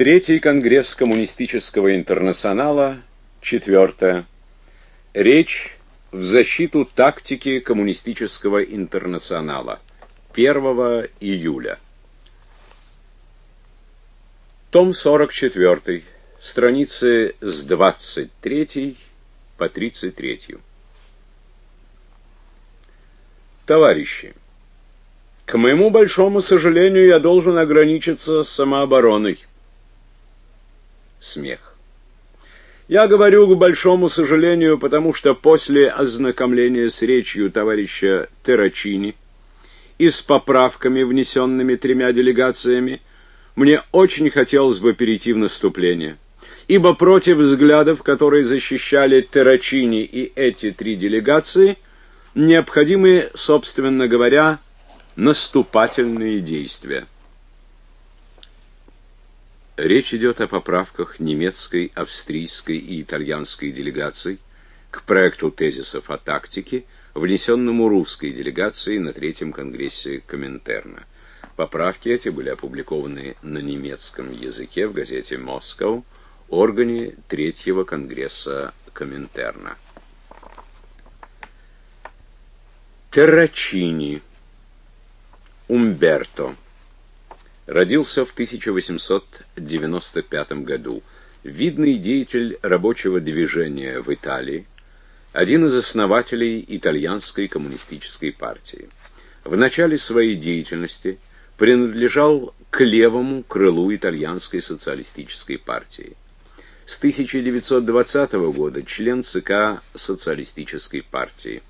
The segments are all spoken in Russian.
Третий конгресс коммунистического интернационала, четвертое. Речь в защиту тактики коммунистического интернационала. 1 июля. Том 44, страницы с 23 по 33. Товарищи, к моему большому сожалению, я должен ограничиться самообороной. Смех. Я говорю к большому сожалению, потому что после ознакомления с речью товарища Террачини и с поправками, внесенными тремя делегациями, мне очень хотелось бы перейти в наступление. Ибо против взглядов, которые защищали Террачини и эти три делегации, необходимы, собственно говоря, наступательные действия. Речь идет о поправках немецкой, австрийской и итальянской делегаций к проекту тезисов о тактике, внесенному русской делегацией на Третьем конгрессе Коминтерна. Поправки эти были опубликованы на немецком языке в газете «Москва», органе Третьего конгресса Коминтерна. Террачини Умберто родился в 1895 году. Видный деятель рабочего движения в Италии, один из основателей итальянской коммунистической партии. В начале своей деятельности принадлежал к левому крылу итальянской социалистической партии. С 1920 года член ЦК социалистической партии.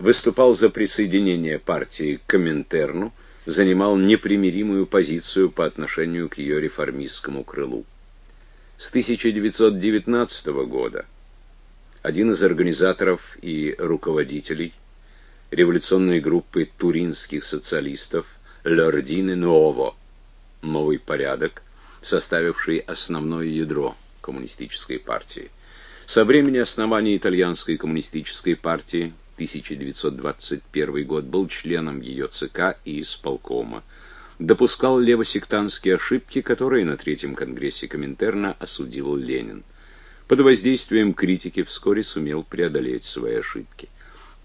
Выступал за присоединение партии к Коминтерну, занимал непримиримую позицию по отношению к ее реформистскому крылу. С 1919 года один из организаторов и руководителей революционной группы туринских социалистов Лордине Ново «Новый порядок», составивший основное ядро коммунистической партии. Со времени основания итальянской коммунистической партии 1921 год, был членом ее ЦК и исполкома. Допускал левосектантские ошибки, которые на Третьем Конгрессе Коминтерна осудил Ленин. Под воздействием критики вскоре сумел преодолеть свои ошибки.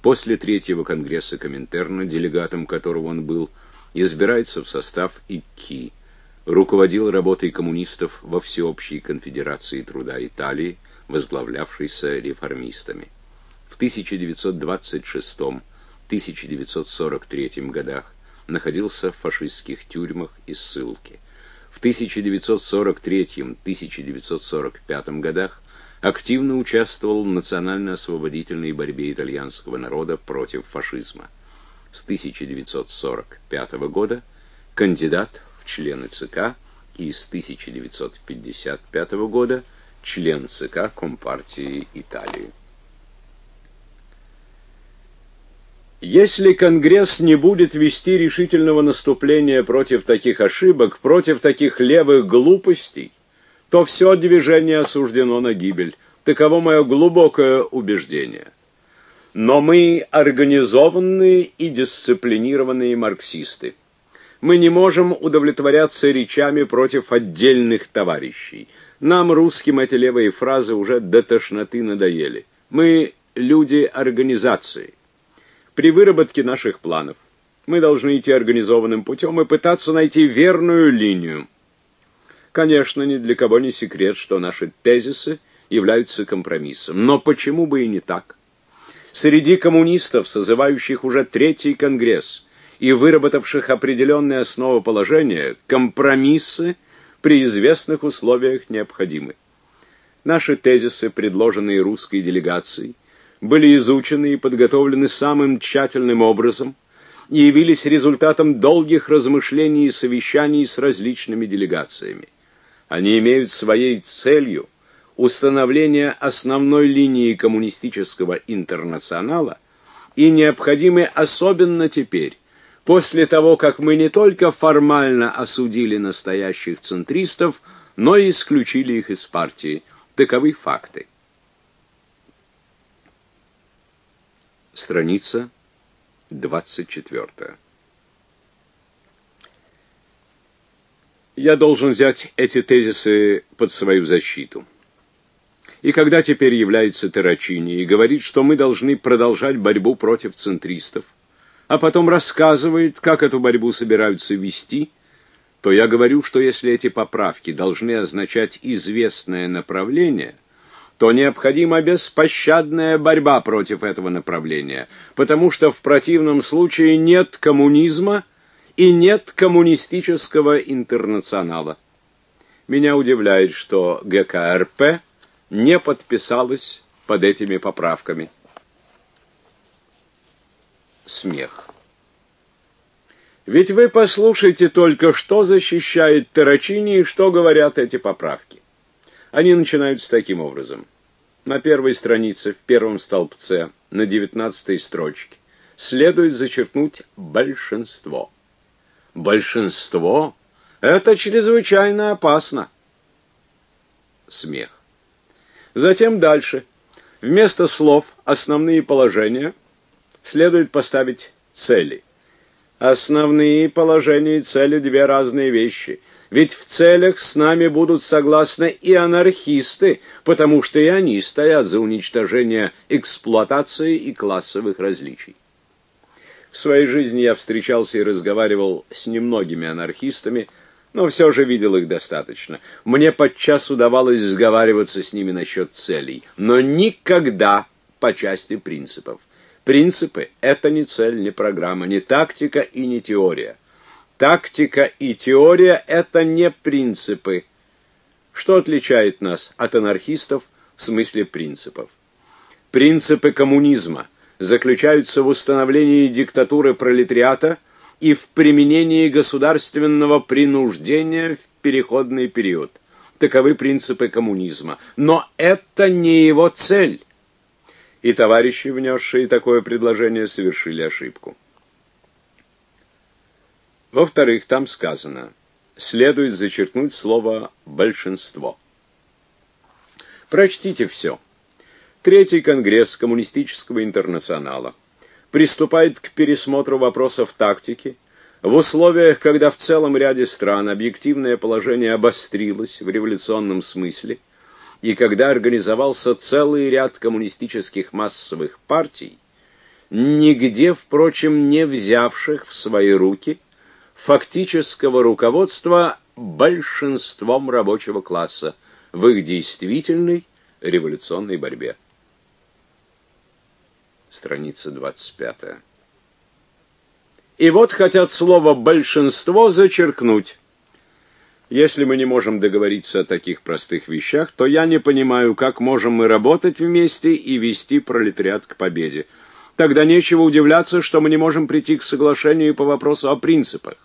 После Третьего Конгресса Коминтерна, делегатом которого он был, избирается в состав ИКИ, руководил работой коммунистов во Всеобщей конфедерации труда Италии, возглавлявшейся реформистами. 1926-1943 годах находился в фашистских тюрьмах и ссылке. В 1943-1945 годах активно участвовал в национально-освободительной борьбе итальянского народа против фашизма. С 1945 года кандидат в члены ЦК и с 1955 года член ЦК Компартии Италии. Если Конгресс не будет вести решительного наступления против таких ошибок, против таких левых глупостей, то все движение осуждено на гибель. Таково мое глубокое убеждение. Но мы организованные и дисциплинированные марксисты. Мы не можем удовлетворяться речами против отдельных товарищей. Нам, русским, эти левые фразы уже до тошноты надоели. Мы люди организации. При выработке наших планов мы должны идти организованным путем и пытаться найти верную линию. Конечно, ни для кого не секрет, что наши тезисы являются компромиссом. Но почему бы и не так? Среди коммунистов, созывающих уже Третий Конгресс и выработавших определенные основоположения, компромиссы при известных условиях необходимы. Наши тезисы, предложенные русской делегацией, были изучены и подготовлены самым тщательным образом и явились результатом долгих размышлений и совещаний с различными делегациями. Они имеют своей целью установление основной линии коммунистического интернационала и необходимы особенно теперь, после того, как мы не только формально осудили настоящих центристов, но и исключили их из партии. Таковы факты. Страница 24. Я должен взять эти тезисы под свою защиту. И когда теперь является Террачини и говорит, что мы должны продолжать борьбу против центристов, а потом рассказывает, как эту борьбу собираются вести, то я говорю, что если эти поправки должны означать известное направление, то необходима беспощадная борьба против этого направления, потому что в противном случае нет коммунизма и нет коммунистического интернационала. Меня удивляет, что ГКРП не подписалась под этими поправками. Смех. Ведь вы послушайте только, что защищает Террачини и что говорят эти поправки. Они начинаются таким образом. На первой странице, в первом столбце, на девятнадцатой строчке, следует зачеркнуть большинство. Большинство — это чрезвычайно опасно. Смех. Затем дальше. Вместо слов «основные положения» следует поставить «цели». Основные положения и цели — две разные вещи — ведь в целях с нами будут согласны и анархисты, потому что и они стоят за уничтожение эксплуатации и классовых различий. В своей жизни я встречался и разговаривал с немногими анархистами, но все же видел их достаточно. Мне подчас удавалось сговариваться с ними насчет целей, но никогда по части принципов. Принципы — это не цель, не программа, не тактика и не теория. Тактика и теория – это не принципы. Что отличает нас от анархистов в смысле принципов? Принципы коммунизма заключаются в установлении диктатуры пролетариата и в применении государственного принуждения в переходный период. Таковы принципы коммунизма. Но это не его цель. И товарищи, внесшие такое предложение, совершили ошибку. Во-вторых, там сказано, следует зачеркнуть слово «большинство». Прочтите все. Третий конгресс Коммунистического интернационала приступает к пересмотру вопросов тактики в условиях, когда в целом ряде стран объективное положение обострилось в революционном смысле, и когда организовался целый ряд коммунистических массовых партий, нигде, впрочем, не взявших в свои руки – фактического руководства большинством рабочего класса в их действительной революционной борьбе. Страница 25. И вот хотят слово «большинство» зачеркнуть. Если мы не можем договориться о таких простых вещах, то я не понимаю, как можем мы работать вместе и вести пролетариат к победе. Тогда нечего удивляться, что мы не можем прийти к соглашению по вопросу о принципах.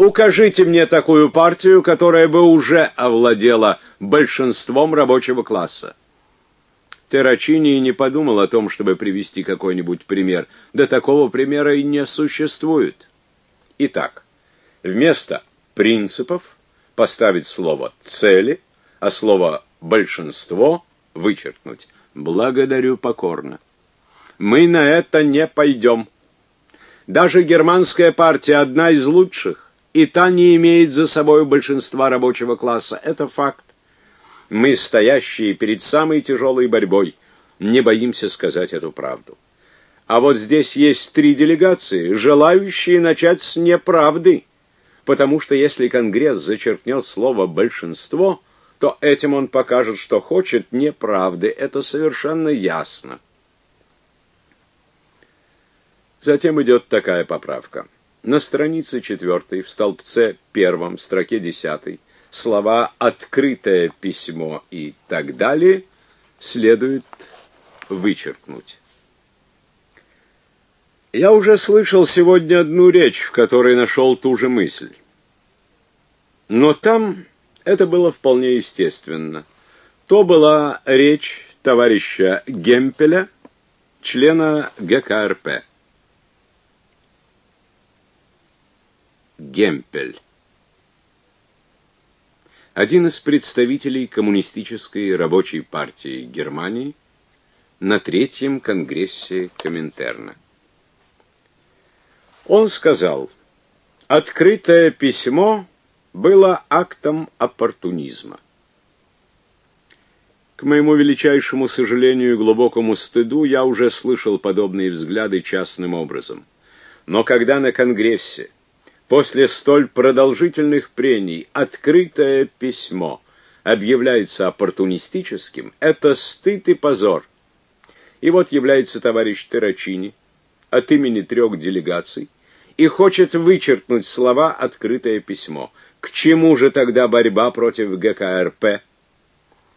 Укажите мне такую партию, которая бы уже овладела большинством рабочего класса. Террачини не подумал о том, чтобы привести какой-нибудь пример. Да такого примера и не существует. Итак, вместо принципов поставить слово «цели», а слово «большинство» вычеркнуть. Благодарю покорно. Мы на это не пойдем. Даже германская партия одна из лучших и та не имеет за собой большинства рабочего класса. Это факт. Мы, стоящие перед самой тяжелой борьбой, не боимся сказать эту правду. А вот здесь есть три делегации, желающие начать с неправды, потому что если Конгресс зачеркнет слово «большинство», то этим он покажет, что хочет неправды. Это совершенно ясно. Затем идет такая поправка. На странице четвертой, в столбце первом, в строке десятой, слова «открытое письмо» и так далее следует вычеркнуть. Я уже слышал сегодня одну речь, в которой нашел ту же мысль. Но там это было вполне естественно. То была речь товарища Гемпеля, члена ГКРП. Гемпель. Один из представителей коммунистической рабочей партии Германии на третьем конгрессе Коминтерна. Он сказал, открытое письмо было актом оппортунизма. К моему величайшему сожалению и глубокому стыду я уже слышал подобные взгляды частным образом. Но когда на Конгрессе после столь продолжительных прений открытое письмо объявляется оппортунистическим, это стыд и позор. И вот является товарищ Террачини от имени трех делегаций и хочет вычеркнуть слова «открытое письмо». К чему же тогда борьба против ГКРП?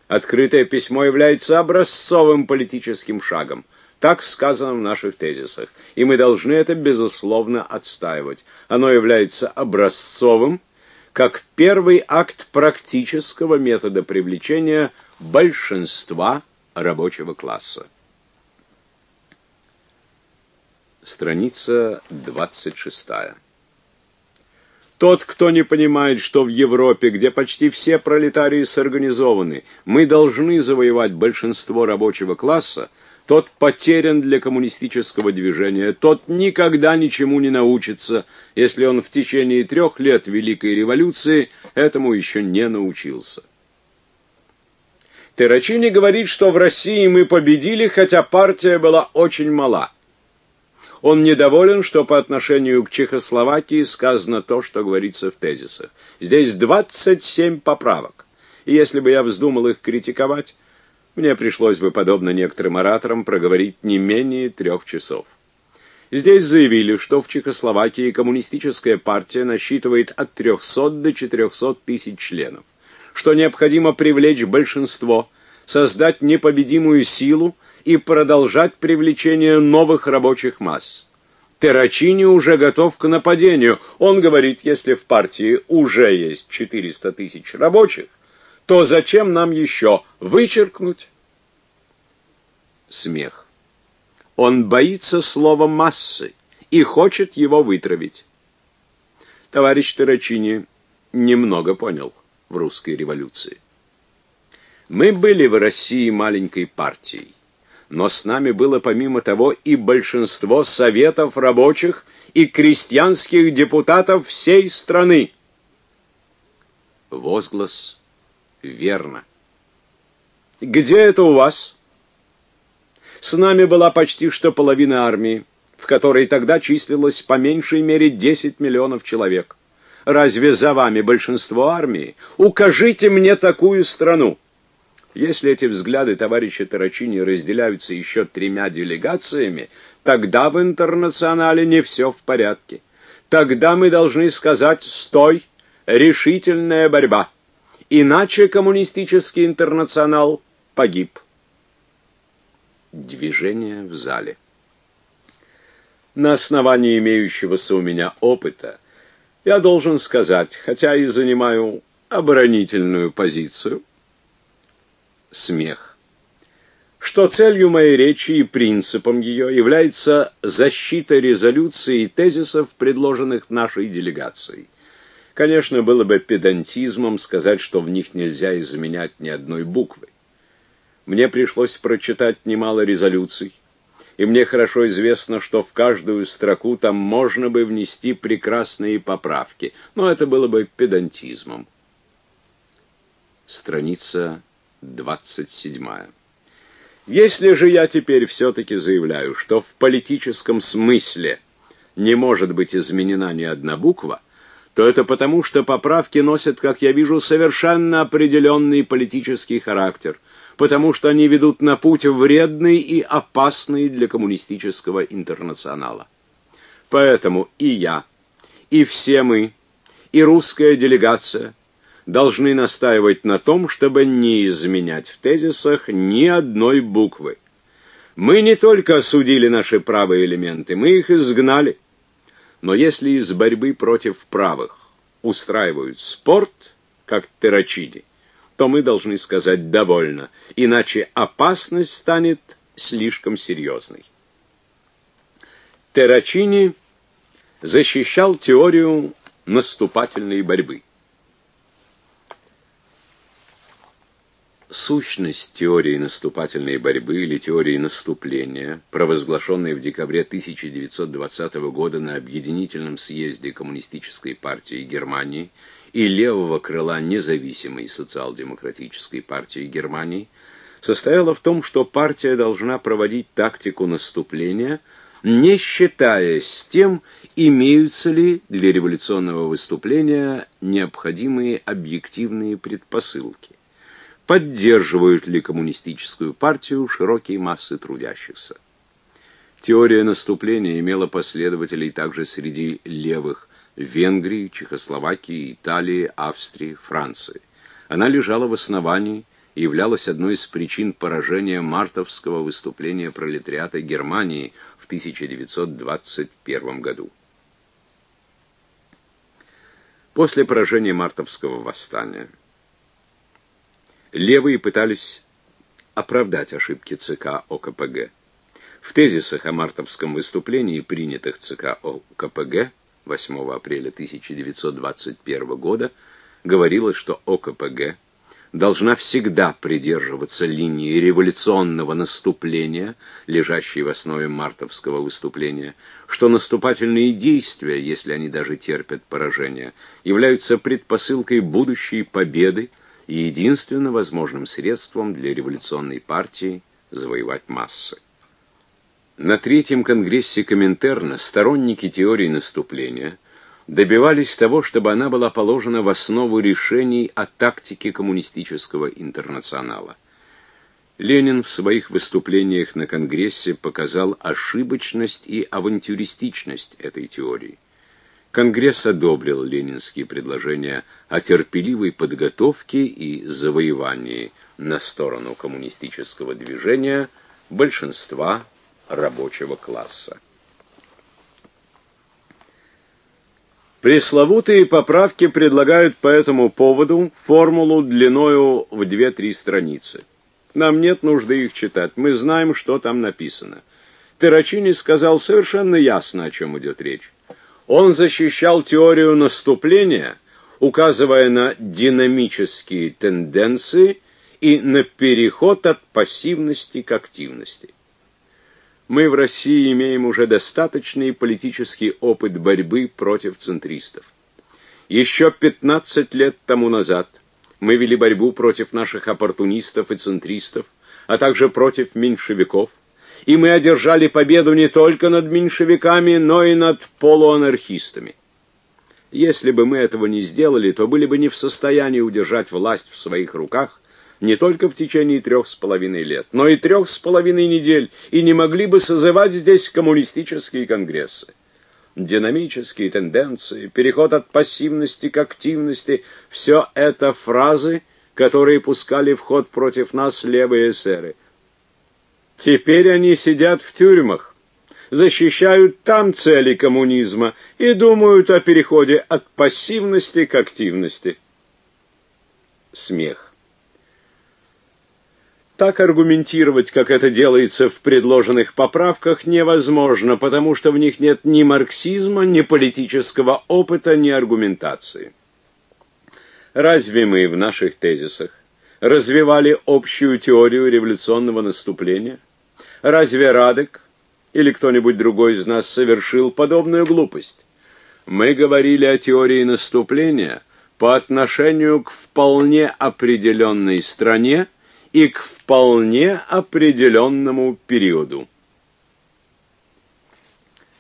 Открытое письмо является образцовым политическим шагом. Так сказано в наших тезисах, и мы должны это безусловно отстаивать. Оно является образцовым, как первый акт практического метода привлечения большинства рабочего класса. Страница 26. Тот, кто не понимает, что в Европе, где почти все пролетарии сорганизованы, мы должны завоевать большинство рабочего класса, тот потерян для коммунистического движения, тот никогда ничему не научится, если он в течение трех лет Великой революции этому еще не научился. Террачини говорит, что в России мы победили, хотя партия была очень мала. Он недоволен, что по отношению к Чехословакии сказано то, что говорится в тезисах. Здесь 27 поправок. И если бы я вздумал их критиковать, мне пришлось бы, подобно некоторым ораторам, проговорить не менее трех часов. Здесь заявили, что в Чехословакии коммунистическая партия насчитывает от 300 до 400 тысяч членов, что необходимо привлечь большинство, создать непобедимую силу, и продолжать привлечение новых рабочих масс. Террачини уже готов к нападению. Он говорит, если в партии уже есть 400 тысяч рабочих, то зачем нам еще вычеркнуть? Смех. Он боится слова массы и хочет его вытравить. Товарищ Террачини немного понял в русской революции. Мы были в России маленькой партией но с нами было помимо того и большинство советов рабочих и крестьянских депутатов всей страны. Возглас верно. Где это у вас? С нами была почти что половина армии, в которой тогда числилось по меньшей мере 10 миллионов человек. Разве за вами большинство армии? Укажите мне такую страну. Если эти взгляды товарища Тарачини разделяются еще тремя делегациями, тогда в интернационале не все в порядке. Тогда мы должны сказать «стой», решительная борьба. Иначе коммунистический интернационал погиб. Движение в зале. На основании имеющегося у меня опыта я должен сказать, хотя и занимаю оборонительную позицию, смех. Что целью моей речи и принципом ее является защита резолюций и тезисов, предложенных нашей делегацией. Конечно, было бы педантизмом сказать, что в них нельзя изменять ни одной буквы. Мне пришлось прочитать немало резолюций, и мне хорошо известно, что в каждую строку там можно бы внести прекрасные поправки, но это было бы педантизмом. Страница 27. Если же я теперь все-таки заявляю, что в политическом смысле не может быть изменена ни одна буква, то это потому, что поправки носят, как я вижу, совершенно определенный политический характер, потому что они ведут на путь вредный и опасный для коммунистического интернационала. Поэтому и я, и все мы, и русская делегация – должны настаивать на том, чтобы не изменять в тезисах ни одной буквы. Мы не только осудили наши правые элементы, мы их изгнали. Но если из борьбы против правых устраивают спорт, как террачиди, то мы должны сказать «довольно», иначе опасность станет слишком серьезной. Террачини защищал теорию наступательной борьбы. Сущность теории наступательной борьбы или теории наступления, провозглашенной в декабре 1920 года на Объединительном съезде Коммунистической партии Германии и левого крыла независимой социал-демократической партии Германии состояла в том, что партия должна проводить тактику наступления, не считаясь с тем, имеются ли для революционного выступления необходимые объективные предпосылки, поддерживают ли коммунистическую партию широкие массы трудящихся. Теория наступления имела последователей также среди левых Венгрии, Чехословакии, Италии, Австрии, Франции. Она лежала в основании и являлась одной из причин поражения мартовского выступления пролетариата Германии в 1921 году. После поражения мартовского восстания левые пытались оправдать ошибки ЦК ОКПГ. В тезисах о мартовском выступлении, принятых ЦК ОКПГ 8 апреля 1921 года, говорилось, что ОКПГ должна всегда придерживаться линии революционного наступления, лежащей в основе мартовского выступления, что наступательные действия, если они даже терпят поражение, являются предпосылкой будущей победы и единственно возможным средством для революционной партии завоевать массы. На третьем конгрессе Коминтерна сторонники теории наступления добивались того, чтобы она была положена в основу решений о тактике коммунистического интернационала. Ленин в своих выступлениях на Конгрессе показал ошибочность и авантюристичность этой теории. Конгресс одобрил ленинские предложения о терпеливой подготовке и завоевании на сторону коммунистического движения большинства рабочего класса. Пресловутые поправки предлагают по этому поводу формулу длиною в 2-3 страницы. Нам нет нужды их читать, мы знаем, что там написано. Террачини сказал совершенно ясно, о чем идет речь. Он защищал теорию наступления, указывая на динамические тенденции и на переход от пассивности к активности мы в России имеем уже достаточный политический опыт борьбы против центристов. Еще 15 лет тому назад мы вели борьбу против наших оппортунистов и центристов, а также против меньшевиков, и мы одержали победу не только над меньшевиками, но и над полуанархистами. Если бы мы этого не сделали, то были бы не в состоянии удержать власть в своих руках не только в течение трех с половиной лет, но и трех с половиной недель, и не могли бы созывать здесь коммунистические конгрессы. Динамические тенденции, переход от пассивности к активности – все это фразы, которые пускали в ход против нас левые эсеры. Теперь они сидят в тюрьмах, защищают там цели коммунизма и думают о переходе от пассивности к активности. Смех. Так аргументировать, как это делается в предложенных поправках, невозможно, потому что в них нет ни марксизма, ни политического опыта, ни аргументации. Разве мы в наших тезисах развивали общую теорию революционного наступления? Разве Радек или кто-нибудь другой из нас совершил подобную глупость? Мы говорили о теории наступления по отношению к вполне определенной стране, и к вполне определенному периоду.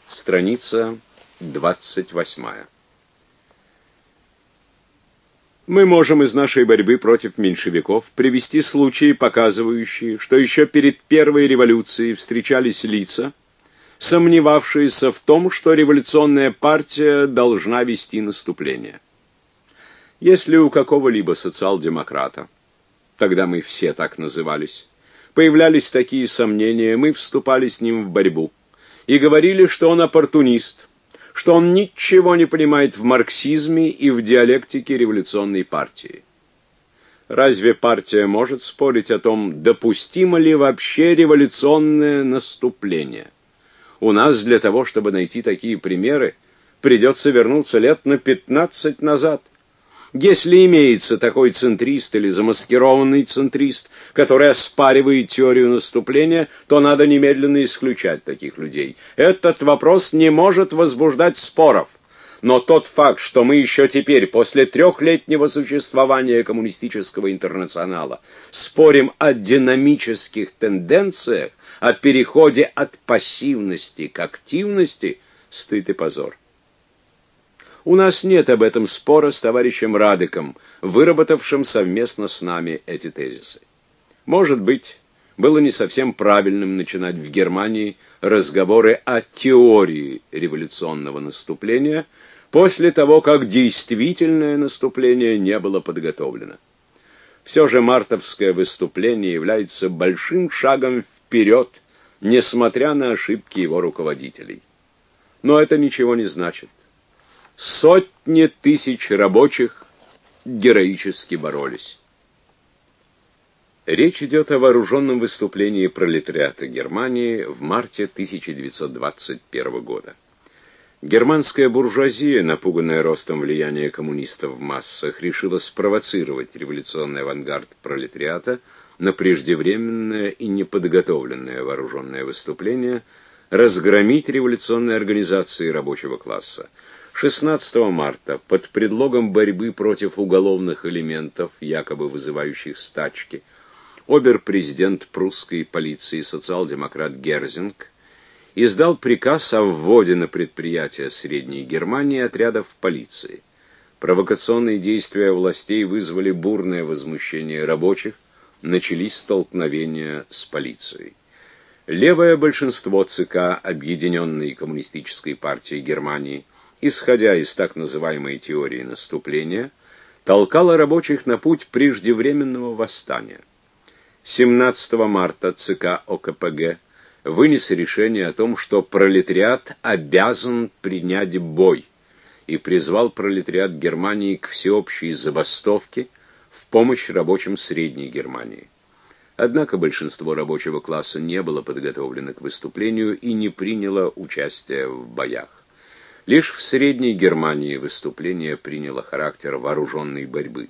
Страница 28. Мы можем из нашей борьбы против меньшевиков привести случаи, показывающие, что еще перед первой революцией встречались лица, сомневавшиеся в том, что революционная партия должна вести наступление. Если у какого-либо социал-демократа тогда мы все так назывались, появлялись такие сомнения, мы вступали с ним в борьбу и говорили, что он оппортунист, что он ничего не понимает в марксизме и в диалектике революционной партии. Разве партия может спорить о том, допустимо ли вообще революционное наступление? У нас для того, чтобы найти такие примеры, придется вернуться лет на 15 назад. Если имеется такой центрист или замаскированный центрист, который оспаривает теорию наступления, то надо немедленно исключать таких людей. Этот вопрос не может возбуждать споров. Но тот факт, что мы еще теперь, после трехлетнего существования коммунистического интернационала, спорим о динамических тенденциях, о переходе от пассивности к активности, стыд и позор. У нас нет об этом спора с товарищем Радыком, выработавшим совместно с нами эти тезисы. Может быть, было не совсем правильным начинать в Германии разговоры о теории революционного наступления после того, как действительное наступление не было подготовлено. Все же мартовское выступление является большим шагом вперед, несмотря на ошибки его руководителей. Но это ничего не значит. Сотни тысяч рабочих героически боролись. Речь идет о вооруженном выступлении пролетариата Германии в марте 1921 года. Германская буржуазия, напуганная ростом влияния коммунистов в массах, решила спровоцировать революционный авангард пролетариата на преждевременное и неподготовленное вооруженное выступление, разгромить революционные организации рабочего класса. 16 марта под предлогом борьбы против уголовных элементов, якобы вызывающих стачки, обер-президент прусской полиции социал-демократ Герзинг издал приказ о вводе на предприятия Средней Германии отрядов полиции. Провокационные действия властей вызвали бурное возмущение рабочих, начались столкновения с полицией. Левое большинство ЦК Объединенной коммунистической партии Германии, исходя из так называемой теории наступления, толкало рабочих на путь преждевременного восстания. 17 марта ЦК ОКПГ вынес решение о том, что пролетариат обязан принять бой и призвал пролетариат Германии к всеобщей забастовке в помощь рабочим Средней Германии. Однако большинство рабочего класса не было подготовлено к выступлению и не приняло участия в боях. Лишь в Средней Германии выступление приняло характер вооруженной борьбы.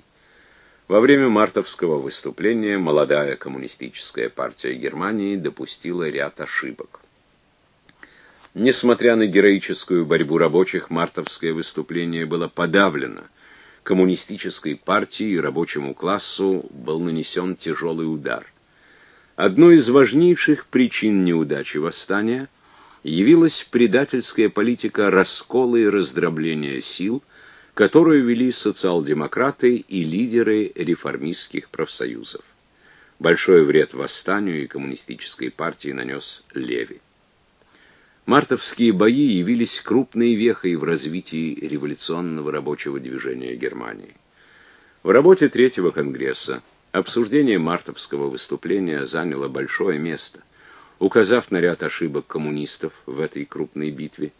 Во время мартовского выступления молодая коммунистическая партия Германии допустила ряд ошибок. Несмотря на героическую борьбу рабочих, мартовское выступление было подавлено. Коммунистической партии и рабочему классу был нанесен тяжелый удар. Одной из важнейших причин неудачи восстания явилась предательская политика раскола и раздробления сил – которую вели социал-демократы и лидеры реформистских профсоюзов. Большой вред восстанию и коммунистической партии нанес Леви. Мартовские бои явились крупной вехой в развитии революционного рабочего движения Германии. В работе Третьего Конгресса обсуждение мартовского выступления заняло большое место. Указав на ряд ошибок коммунистов в этой крупной битве,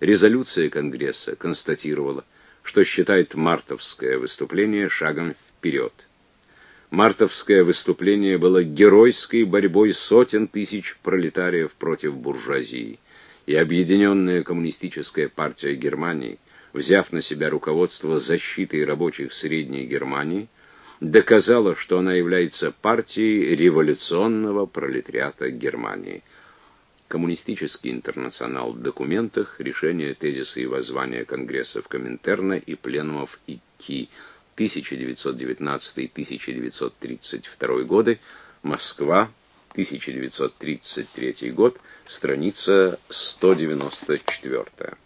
резолюция Конгресса констатировала, что считает мартовское выступление шагом вперед. Мартовское выступление было геройской борьбой сотен тысяч пролетариев против буржуазии, и объединенная коммунистическая партия Германии, взяв на себя руководство защитой рабочих Средней Германии, доказала, что она является партией революционного пролетариата Германии – Коммунистический интернационал в документах, решения, тезисы и воззвания Конгрессов Коминтерна и пленумов ИКИ. 1919-1932 годы, Москва, 1933 год, страница 194.